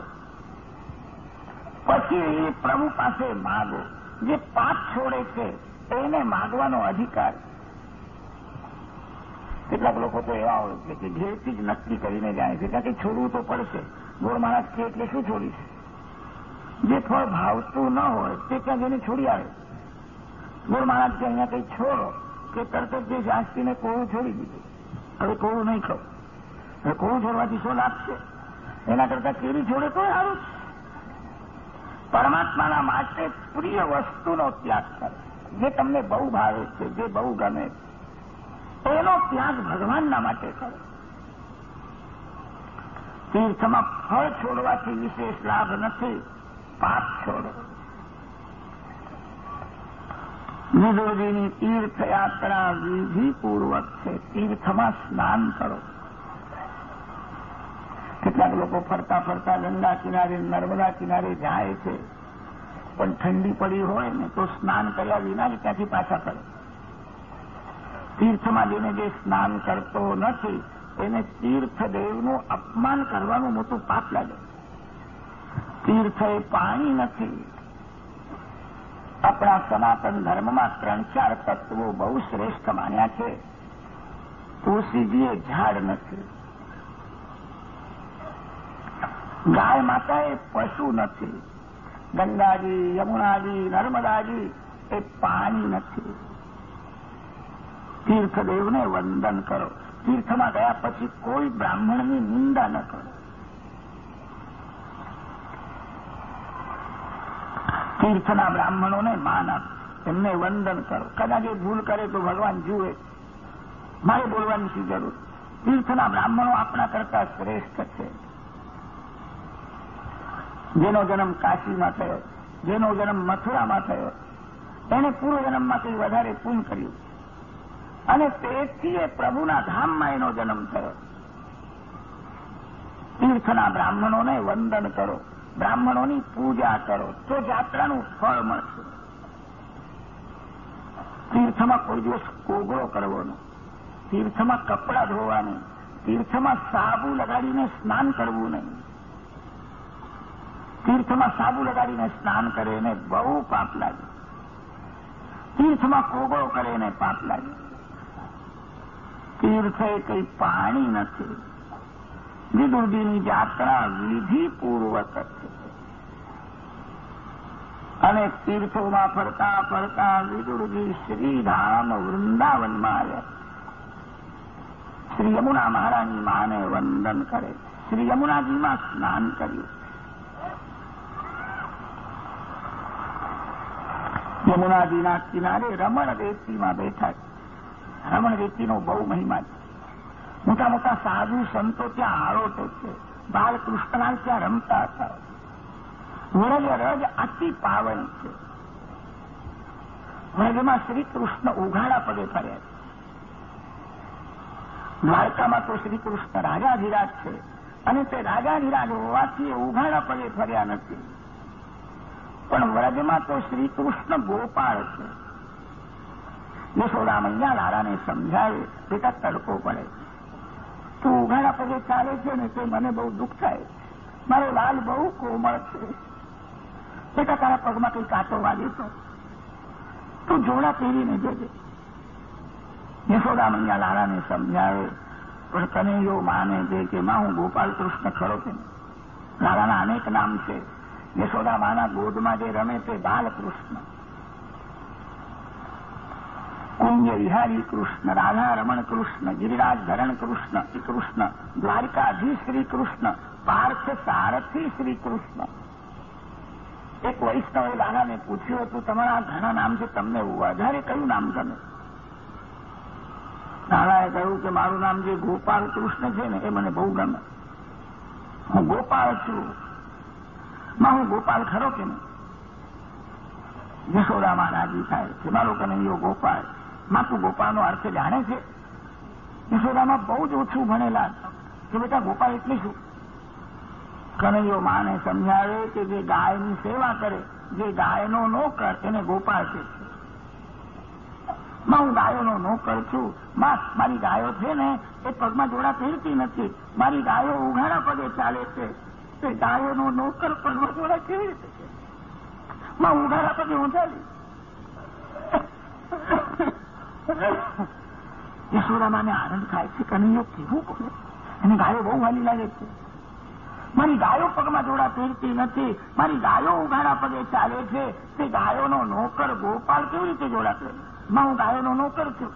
પછી પ્રભુ પાસે માગો જે પાપ છોડે છે, એને માગવાનો અધિકાર. કેટલાક લોકો તો એવા હોય છે કે ઘેરથી જ નક્કી કરીને જાય છે, કારણ છોડવું તો પડશે. ગોળ માણસ છે એટલે શું છોડીશ? જે ફળ ભાવતું ન હોય, તે ત્યાં જઈને છોડી આવે? ગોળ માણસ કે અહીંયા કંઈ છોડો, કે તરત જ જે શાસ્ત્રીને કોળું છોડી દીધું. હવે કોળું નહીં ખાવ. કોળું છોડવાથી શું લાભ છે? એના કરતા કેરી છોડે તો સારું છે. પરમાત્માના માટે પ્રિય વસ્તુનો ત્યાગ કરે. જે તમને બહુ ભાવે છે, જે બહુ ગમે એનો ત્યાગ ભગવાનના માટે કરે. તીર્થમાં ફળ છોડવાથી વિશેષ લાભ નથી, પાપ છોડો. વિદોદીની તીર્થયાત્રા વિધિપૂર્વક છે. તીર્થમાં સ્નાન કરો. કેટલાક લોકો ફરતા ફરતા ગંગા કિનારે, નર્મદા કિનારે જાય છે. પણ ઠંડી પડી હોય ને તો સ્નાન કર્યા વિના જ ત્યાંથી પાછા ફરે. તીર્થમાં જઈને જે સ્નાન કરતો નથી, એને તીર્થદેવનું અપમાન કરવાનું મોટું પાપ લાગે. તીર્થ એ પાણી નથી. આપણા સનાતન ધર્મમાં ત્રણ ચાર તત્વો બહુ શ્રેષ્ઠ માન્યા છે. તુલસીજીએ ઝાડ નથી. ગાય માતા એ પશુ નથી. ગંગાજી, યમુનાજી, નર્મદાજી, એ પાણી નથી. તીર્થદેવને વંદન કરો. તીર્થમાં ગયા પછી કોઈ બ્રાહ્મણની નિંદા ન કરો. તીર્થના બ્રાહ્મણોને માન એમને વંદન કરો. કદાચ એ ભૂલ કરે તો ભગવાન જુએ. મારે બોલવાની શું જરૂર? તીર્થના બ્રાહ્મણો આપણા કરતા શ્રેષ્ઠ છે. જેનો જન્મ કાશીમાં થયો, જેનો જન્મ મથુરામાં થયો, એને પૂર્વ જન્મમાં કંઈ વધારે પૂન કર્યું. અને તેથી એ પ્રભુના ધામમાં એનો જન્મ થયો. તીર્થના બ્રાહ્મણોને વંદન કરો, બ્રાહ્મણોની પૂજા કરો, તો જાત્રાનું ફળ મળશે. તીર્થમાં કોઈ દિવસ કોગળો કરવાનો, તીર્થમાં કપડાં ધોવાનું, તીર્થમાં સાબુ લગાડીને સ્નાન કરવું નહીં. તીર્થમાં સાબુ લગાડીને સ્નાન કરે એને બહુ પાપ લાગે. તીર્થમાં કોગળો કરે એને પાપ લાગે. તીર્થ એ કંઈ પાણી નથી. વિદુરજીની યાત્રા વિધિપૂર્વક અને તીર્થોમાં ફરતા ફરતા વિદુરજી શ્રીધામ વૃંદાવનમાં આવ્યા. શ્રી યમુના મહારાજની માને વંદન કરે. શ્રી યમુનાજીમાં સ્નાન કર્યું. યમુનાજીના કિનારે રમણ રેતીમાં બેઠા રમણ રેતીનો બહુ મહિમા છે મોટા મોટા સાધુ સંતો ત્યાં આરોટે છે બાલકૃષ્ણલાલ ત્યાં રમતા હતા વ્રજ રજ અતિ પાવન છે વ્રજમાં શ્રી કૃષ્ણ ઉઘાડા પગે ફર્યા છે દ્વારકામાં તો શ્રી કૃષ્ણ રાજાધિરાજ છે અને તે રાજાધિરાજ હોવાથી ઉઘાડા પગે ફર્યા નથી પણ વ્રજમાં તો શ્રી કૃષ્ણ ગોપાળ છે. યશોદા મૈયા લાલાને સમજાવે બેટા તડકો પડે. તું ઉઘાડા પગે ચાલે છે ને તે મને બહુ દુઃખ થાય. મારો લાલ બહુ કોમળ છે. બેટા, તારા પગમાં કંઈ કાંટો વાગે તો? તું જોડા પહેરીને જજે. યશોદા મૈયા લાલાને સમજાવે પણ કનૈયો માને છે કે માં, હું ગોપાલ કૃષ્ણ ખરો કે લાલાના અનેક નામ છે. યશોદા માના ગોદમાં જે રમે તે બાલકૃષ્ણ. કુંજ વિહારી કૃષ્ણ રાધા રમણ કૃષ્ણ, ગિરિરાજ ધરણ કૃષ્ણ કૃષ્ણ દ્વારિકાધી શ્રી કૃષ્ણ, પાર્થ સારથી શ્રી કૃષ્ણ. એક વૈષ્ણવે દાદાને પૂછ્યું હતું, તમારા ઘણા નામ છે, તમને વધારે કયું નામ ગમે? દાદાએ કહ્યું કે, મારું નામ જે ગોપાલ કૃષ્ણ છે ને, એ મને બહુ ગમે. હું ગોપાલ છું. માં હું ગોપાલ ખરો કે નહીં? યશોદામાં રાજી થાય છે, મારો કનૈયો ગોપાલ. માં તું ગોપાલનો અર્થ જાણે છે? યશોદામાં બહુ જ ઓછું ભણેલા કે બેટા ગોપાલ એટલે શું? કનૈયો માને સમજાવે કે જે ગાયની સેવા કરે, જે ગાયનો નોકર એને ગોપાલ છે. માં હું ગાયોનો નોકર છું. માં, મારી ગાયો છે ને, એ પગમાં જોડા પહેરતી નથી. મારી ગાયો ઉઘાડા પગે ચાલે છે. તે ગાયોનો નોકર પગમાં જોડા કેવી રીતે માં ઉઘાડા પછી હું યશોરામાને આનંદ થાય છે કનૈયો કેવું બોલે અને ગાયો બહુ વાલી લાગે છે. મારી ગાયો પગમાં જોડા પહેરતી નથી. મારી ગાયો ઉઘાડા પગે ચાલે છે. તે ગાયોનો નોકર ગોપાલ કેવી રીતે જોડા પહેરે? માં હું ગાયોનો નોકર છું.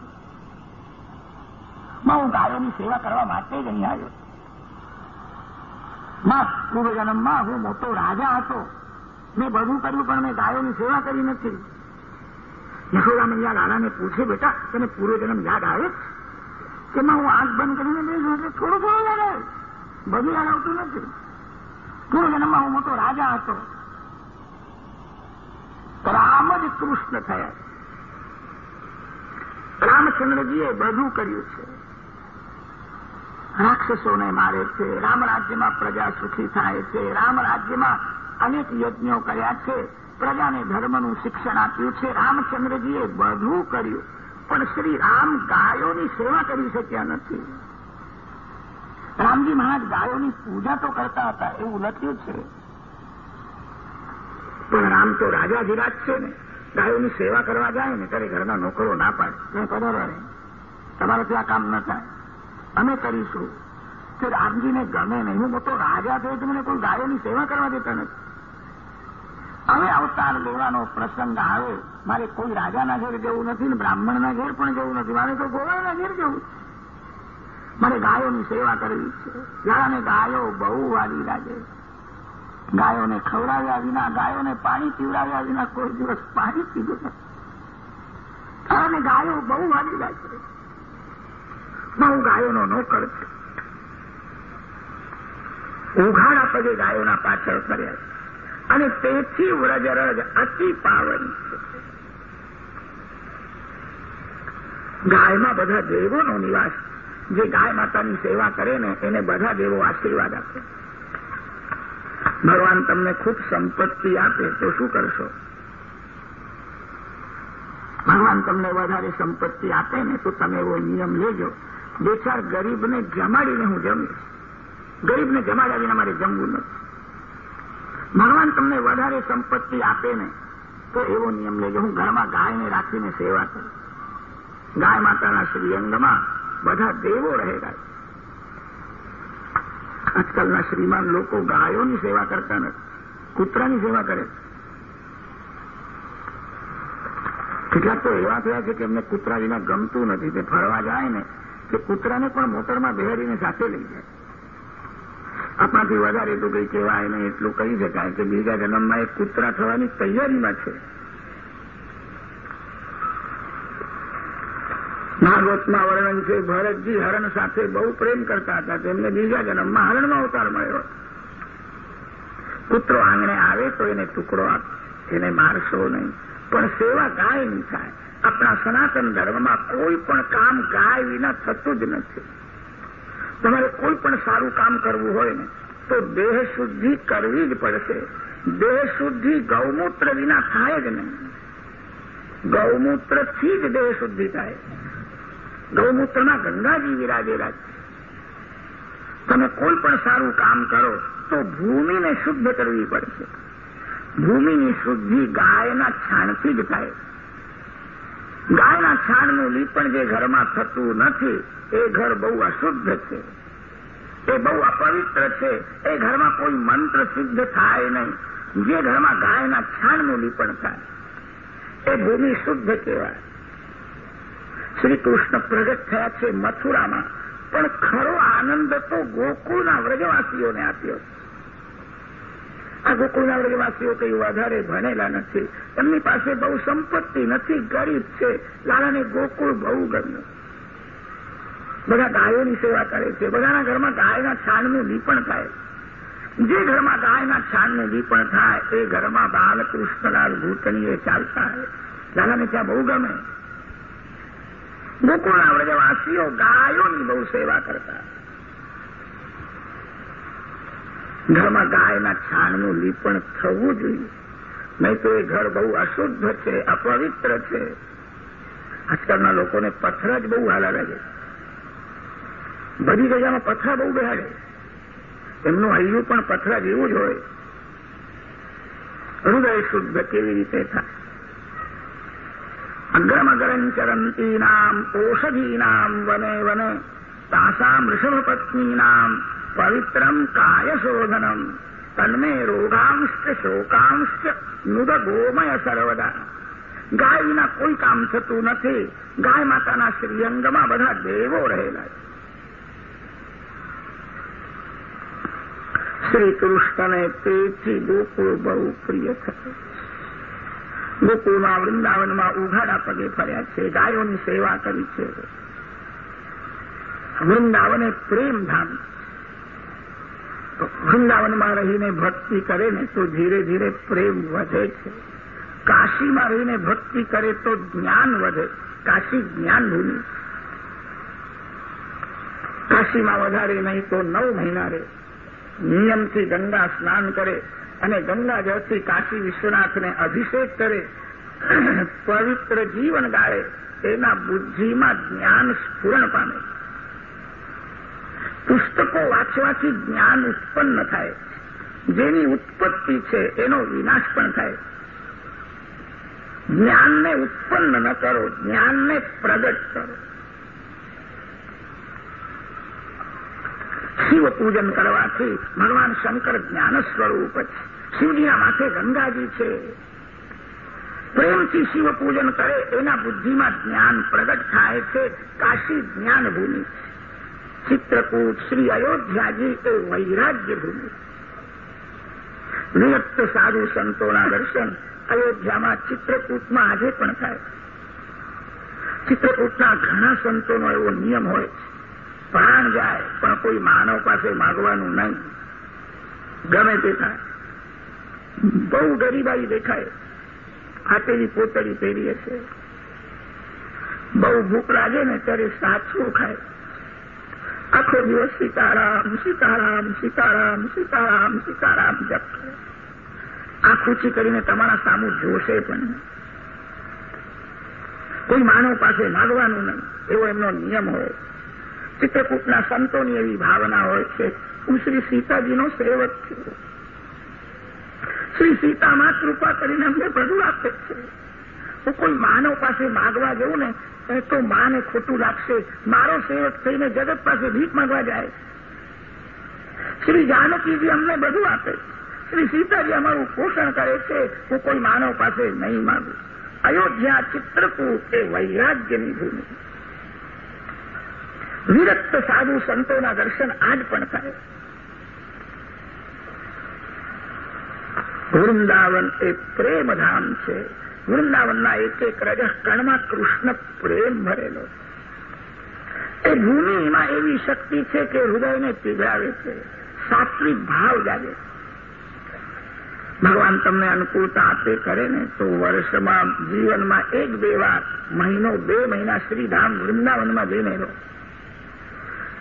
માં હું ગાયોની સેવા કરવા માટે જ અહીં આવ્યો માં પૂર્વજન્મમાં હું મોટો રાજા હતો. મેં બધું કર્યું, પણ મેં ગાયોની સેવા કરી નથી. યશોદા મૈયા લાલાને પૂછે, બેટા, તને પૂર્વજન્મ યાદ આવે તેમાં હું આંખ બંધ કરીને બેસું એટલે થોડું થોડું યાદ આવે. બધું યાદ આવતું નથી. પૂર્વજન્મમાં હું મોટો રાજા હતો. રામ જ કૃષ્ણ થયા. રામચંદ્રજીએ બધું કર્યું છે. રાક્ષસોને મારે છે, રામ રાજ્યમાં પ્રજા સુખી થાય છે, રામ રાજ્યમાં અનેક યજ્ઞો કર્યા છે, પ્રજાને ધર્મનું શિક્ષણ આપ્યું છે, રામચંદ્રજીએ બધું કર્યું, પણ શ્રી રામ ગાયોની સેવા કરી શક્યા નથી. રામજી મહારાજ ગાયોની પૂજા તો કરતા હતા, એવું લખ્યું છે. પણ રામ તો રાજાધિરાજ છે ને, ગાયોની સેવા કરવા જાય ને, ત્યારે ઘરના નોકરો ના પાડે. તમે કરો ને તમારે ત્યાં કામ ન થાય. અમે કરીશું. કે રામજીને ગમે નહીં. હું મોટો રાજા થયો તો મને કોઈ ગાયોની સેવા કરવા દેતા નથી. હવે અવતાર લેવાનો પ્રસંગ આવે. મારે કોઈ રાજાના ઘેર જવું નથી ને બ્રાહ્મણના ઘેર પણ જવું નથી. મારે તો ગોવાળના ઘેર જવું મારે ગાયોની સેવા કરવી છે. જાણે ગાયો બહુ વાલી લાગે. ગાયોને ખવડાવ્યા વિના, ગાયોને પાણી પીવડાવ્યા વિના કોઈ દિવસ પાણી પીધું નથી. અને ગાયો બહુ વાલી લાગે. બહુ ગાયોનો નોકર છે ઉઘાડા પગે ગાયોના પાછળ કર્યા અને તેથી વ્રજરજ અતિ પાવન. ગાયમાં બધા દેવોનો નિવાસ. જે ગાય માતાની સેવા કરે ને, એને બધા દેવો આશીર્વાદ આપે. ભગવાન તમને ખૂબ સંપત્તિ આપે તો શું કરશો? ભગવાન તમને વધારે સંપત્તિ આપે ને, તો તમે એવો નિયમ લેજો. બે ગરીબને જમાડીને હું જમીશ. ગરીબને જમાડ્યા મારે જમવું નથી. ભગવાન તમને વધારે સંપત્તિ આપે ને તો એવો નિયમ લેજો. હું ઘરમાં ગાયને રાખીને સેવા કરું. ગાય માતાના શ્રીઅંગમાં બધા દેવો રહેલા આજકાલના શ્રીમાન લોકો ગાયોની સેવા કરતા નથી, કૂતરાની સેવા કરે કેટલાક તો એવા થયા છે કે એમને કૂતરા વિના ગમતું નથી. તે ફરવા જાય ને કે કૂતરાને પણ મોટરમાં બેહાડીને સાથે લઈ જાય. આપણાથી વધારે તો કંઈ કહેવાય નહીં, એટલું કહી શકાય કે બીજા જન્મમાં એક કૂતરા થવાની તૈયારીમાં છે. ભાગવતમાં વર્ણન છે, ભરતજી હરણ સાથે બહુ પ્રેમ કરતા હતા. તેમને બીજા જન્મમાં હરણમાં અવતાર મળ્યો. કૂતરો આંગણે આવે તો એને ટુકડો આપ, એને મારશો નહીં. પણ સેવા ગાયની થાય. આપણા સનાતન ધર્મમાં કોઈ પણ કામ ગાય વિના થતું જ નથી. તમારે કોઈ પણ સારું કામ કરવું હોય ને, તો દેહ શુદ્ધિ કરવી જ પડશે. દેહ શુદ્ધિ ગૌમૂત્ર વિના થાય જ નહીં. ગૌમૂત્રથી જ દેહ શુદ્ધિ થાય. ગૌમૂત્રમાં ગંગાજી વિરાજેલા છે. તમે કોઈ પણ સારું કામ કરો, તો ભૂમિને શુદ્ધ કરવી પડશે. ભૂમિની શુદ્ધિ ગાયના છાણથી જ થાય. ગાયના છાણનું લીપણ જે ઘરમાં થતું નથી, એ ઘર બહુ અશુદ્ધ છે. એ બહુ અપવિત્ર છે. એ ઘરમાં કોઈ મંત્ર સિદ્ધ થાય નહીં. જે ઘરમાં ગાયના છાણનું લીપણ થાય, એ ભૂમિ શુદ્ધ કહેવાય. શ્રી કૃષ્ણ પ્રગટ થયા છે મથુરામાં, પણ ખરો આનંદ તો ગોકુળના વ્રજવાસીઓને આપ્યો આ ગોકુળના કંઈ વધારે ભણેલા નથી. એમની પાસે બહુ સંપત્તિ નથી, ગરીબ છે. લાલાને ગોકુળ બહુ ગમ્યું. બધા ગાયોની સેવા કરે છે. બધાના ઘરમાં ગાયના છાણનું લીપણ થાય. જે ઘરમાં ગાયના છાણનું લીપણ થાય, એ ઘરમાં બાલકૃષ્ણલાલ ભૂતણીએ ચાલતા લાલાને ત્યાં બહુ ગમે. ગોકુળના વ્રજવાસીઓ ગાયોની બહુ સેવા કરતા. ઘરમાં ગાયના છાણનું લીપણ થવું જોઈએ. નહીં તો એ ઘર બહુ અશુદ્ધ છે, અપવિત્ર છે. આજકાલના લોકોને પથ્થર જ બહુ હાલા લાગે બધી જગ્યામાં પથરા બહુ બેહાડે એમનું હૈયું પણ પથરા જેવું જ હોય. હૃદય શુદ્ધ કેવી રીતે થાય? અગ્રમગરંચરંતીનામ, ઓષધીનામ, વને વને, તાસામ ઋષભપત્નીનામ પવિત્રમ કાયશોધનમ તન્મે રોગાંશ શોકાંશ નુદ ગોમય સર્વદા ગાય વિના કોઈ કામ થતું નથી ગાય માતાના શ્રીઅંગમાં બધા દેવો રહેલા શ્રી કૃષ્ણને તેથી ગોકુળ બહુ પ્રિય થયું ગોકુળમાં વૃંદાવનમાં ઉઘાડા પગે ફર્યા છે ગાયોની સેવા કરી છે વૃંદાવને પ્રેમધામ વૃંદાવનમાં રહીને ભક્તિ કરે ને તો ધીરે ધીરે પ્રેમ વધે છે. કાશીમાં રહીને ભક્તિ કરે તો જ્ઞાન વધે. કાશી જ્ઞાન ભૂમિ કાશીમાં વધારે નહીં તો નવ મહિના રહે. નિયમથી ગંગા સ્નાન કરે અને ગંગા જળથી કાશી વિશ્વનાથને અભિષેક કરે. પવિત્ર જીવન ગાળે. તેના બુદ્ધિમાં જ્ઞાન સ્ફુરણ પામે. પુસ્તકો વાંચવાથી જ્ઞાન ઉત્પન્ન થાય. જેની ઉત્પત્તિ છે એનો વિનાશ પણ થાય. જ્ઞાનને ઉત્પન્ન ન કરો, જ્ઞાનને પ્રગટ કરો. શિવ પૂજન કરવાથી ભગવાન શંકર જ્ઞાન સ્વરૂપ છે. શિવજીના માથે ગંગાજી છે. પ્રેમથી શિવ પૂજન કરે, એના બુદ્ધિમાં જ્ઞાન પ્રગટ થાય છે. કાશી જ્ઞાન ભૂમિ ચિત્રકૂટ શ્રી અયોધ્યાજી એ વૈરાગ્ય ભૂમિ સાધુ સંતોના દર્શન અયોધ્યામાં ચિત્રકૂટમાં આજે પણ થાય ચિત્રકૂટના ઘણા સંતોનો એવો નિયમ હોય પ્રાણ જાય પણ કોઈ માનવ પાસે માગવાનું નહીં ગમે તે થાય બહુ ગરીબાઈ દેખાય આપેલી પોતળી પહેરી હશે બહુ ભૂખ લાગે ને ત્યારે સાચું ખાય આખો દિવસ સીતારામ સીતારામ સીતારામ સીતારામ સીતારામ જપશે આંખ ઊંચી કરીને તમારા સામું જોશે પણ કોઈ માનવ પાસે માગવાનું નહીં. એવો એમનો નિયમ હોય. ચિત્રકૂટના સંતોની એવી ભાવના હોય છે હું શ્રી સીતાજીનો સેવક છું. શ્રી સીતામાં કૃપા કરીને અમને બધું આપે છે. હું કોઈ માનવ પાસે માગવા જવું ને તો માને ખોટું લાગશે. મારો સેવક થઈને જગત પાસે ભીખ માંગવા જાય. શ્રી જાનકીજી અમને બધું આપે. શ્રી સીતાજી અમારું પોષણ કરે છે. હું કોઈ માનવ પાસે નહીં માંગુ. અયોધ્યા ચિત્રકૂટ એ વૈરાગ્યની ભૂમિ. વિરક્ત સાધુ સંતોના દર્શન આજ પણ થાય. વૃંદાવન એ પ્રેમધામ છે. વૃંદાવનના એક એક રજસ્કણમાં કૃષ્ણ પ્રેમ ભરેલો એ ભૂમિમાં એવી શક્તિ છે કે હૃદયને પીગળાવે છે. સાત્વિક ભાવ જાગે ભગવાન તમને અનુકૂળતા આપે કરે ને તો વર્ષમાં જીવનમાં એક બે વાર, મહિનો, બે મહિના શ્રીધામ વૃંદાવનમાં જઈને રહો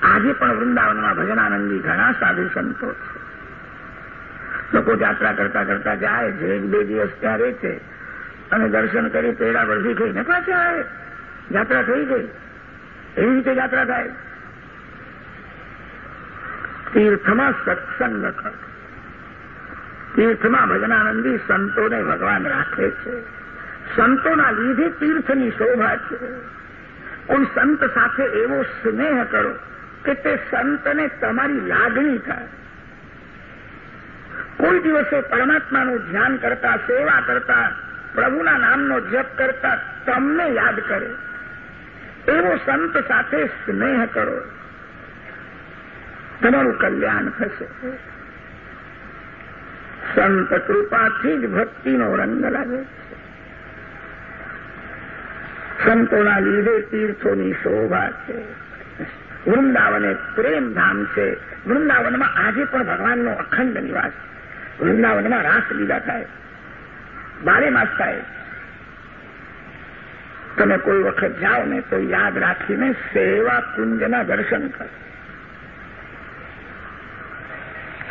આજે પણ વૃંદાવનમાં ભજનાનંદી ઘણા સાધુ સંતો છે. લોકો યાત્રા કરતા કરતા જાય છે, એક બે દિવસ ત્યાં રહે છે. અને દર્શન કરી પેડા વરસી થઈને પાછા આવે. યાત્રા થઈ ગઈ. એવી રીતે યાત્રા થાય. તીર્થમાં સત્સંગ કર. તીર્થમાં ભજનાનંદી સંતોને ભગવાન રાખે છે. સંતોના લીધે તીર્થની શોભા છે. કોઈ સંત સાથે એવો સ્નેહ કરો કે તે સંતને તમારી લાગણી થાય. કોઈ દિવસે પરમાત્માનું ધ્યાન કરતા, સેવા કરતા પ્રભુના નામનો જપ કરતા તમને યાદ કરે. એવો સંત સાથે સ્નેહ કરો. તમારું કલ્યાણ થશે. સંત કૃપાથી જ ભક્તિનો રંગ લાગે સંતોના લીધે તીર્થોની શોભા છે. વૃંદાવન એ પ્રેમધામ છે. વૃંદાવનમાં આજે પણ ભગવાનનો અખંડ નિવાસ વૃંદાવનમાં રાસ લીલા થાય. બારે માસ થાય તમે કોઈ વખત જાઓ ને તો યાદ રાખીને સેવા કુંજના દર્શન કરો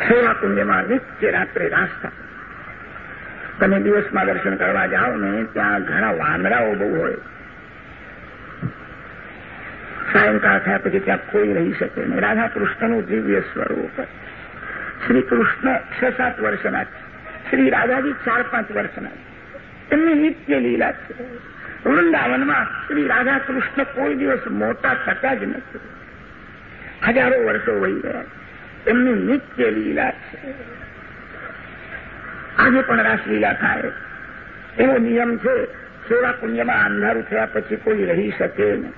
સેવા કુંજમાં નિત્ય રાત્રે રાસ તમે દિવસમાં દર્શન કરવા જાઓ ને ત્યાં ઘણા વાંદરાઓ બહુ હોય। સાયંકાળ થયા પછી ત્યાં કોઈ રહી શકે નહીં. રાધા કૃષ્ણનું દિવ્ય સ્વરૂપ શ્રી કૃષ્ણ છ સાત વર્ષના શ્રી રાધાજી ચાર પાંચ વર્ષના એમની નિત્ય લીલા છે. વૃંદાવનમાં શ્રી રાધા કોઈ દિવસ મોટા થતા જ નથી. હજારો વર્ષો વહી ગયા. એમની નિત્ય લીલા છે. આજે પણ રાસલીલા થાય. એવો નિયમ છે, સેવા પુણ્યમાં અંધારું થયા પછી કોઈ રહી શકે નહીં.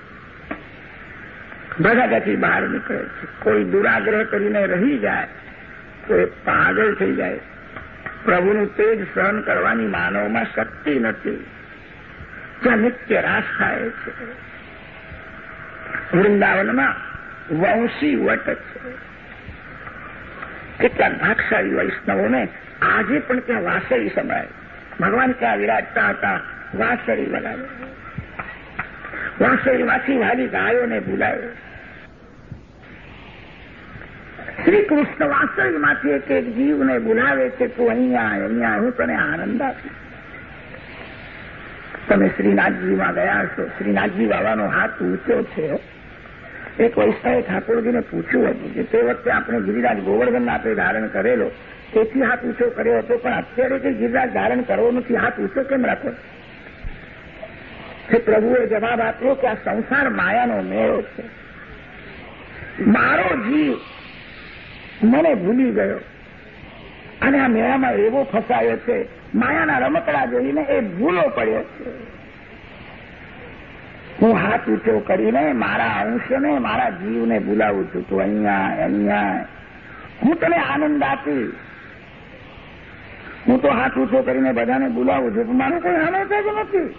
ત્યાંથી બહાર નીકળે છે. કોઈ દુરાગ્રહ કરીને રહી જાય, તો એ પાગલ થઈ જાય. પ્રભુનું તેજ સહન કરવાની માનવમાં શક્તિ નથી. ત્યાં નિત્ય રાસ થાય છે. વૃંદાવનમાં વંશી છે. કેટલાક ભાગશાળી વૈષ્ણવોને આજે પણ ત્યાં વાસળી સંભળાય. ભગવાન ત્યાં વિરાજતા હતા, વાસળી બનાવે. વાસળીમાંથી વાલી ગાયોને બોલાવે શ્રી કૃષ્ણ વાસળીમાંથી એક એક જીવને બોલાવે છે, તું અહીંયા અહીંયા હું તને આનંદ તમે શ્રીનાથજીમાં ગયા છો શ્રીનાથજી બાબાનો હાથ ઊંચો છે એક વૈષ્ણવે ઠાકોરજીને પૂછ્યું હતું કે તે વખતે આપણે ગિરિરાજ ગોવર્ધન આપણે ધારણ કરેલો. તેથી હાથ ઊંચો કર્યો હતો, પણ અત્યારે કે ગિરિરાજ ધારણ કરવો નથી. હાથ ઊંચો કેમ રાખો? તે પ્રભુએ જવાબ આપ્યો કે આ સંસાર માયાનો મેળો છે. મારો જીવ મને ભૂલી ગયો. અને આ મેળામાં એવો ફસાયો છે, માયાના રમકડા જોઈને એ ભૂલો પડ્યો છે. હું હાથ ઊંચો કરીને મારા અંશને, મારા જીવને બોલાવું છું. તું અહીંયા અહીંયા. હું તને આનંદ આપી. હું તો હાથ ઊંચો કરીને બધાને બોલાવું છું, પણ મારો કોઈ આનંદ જ નથી.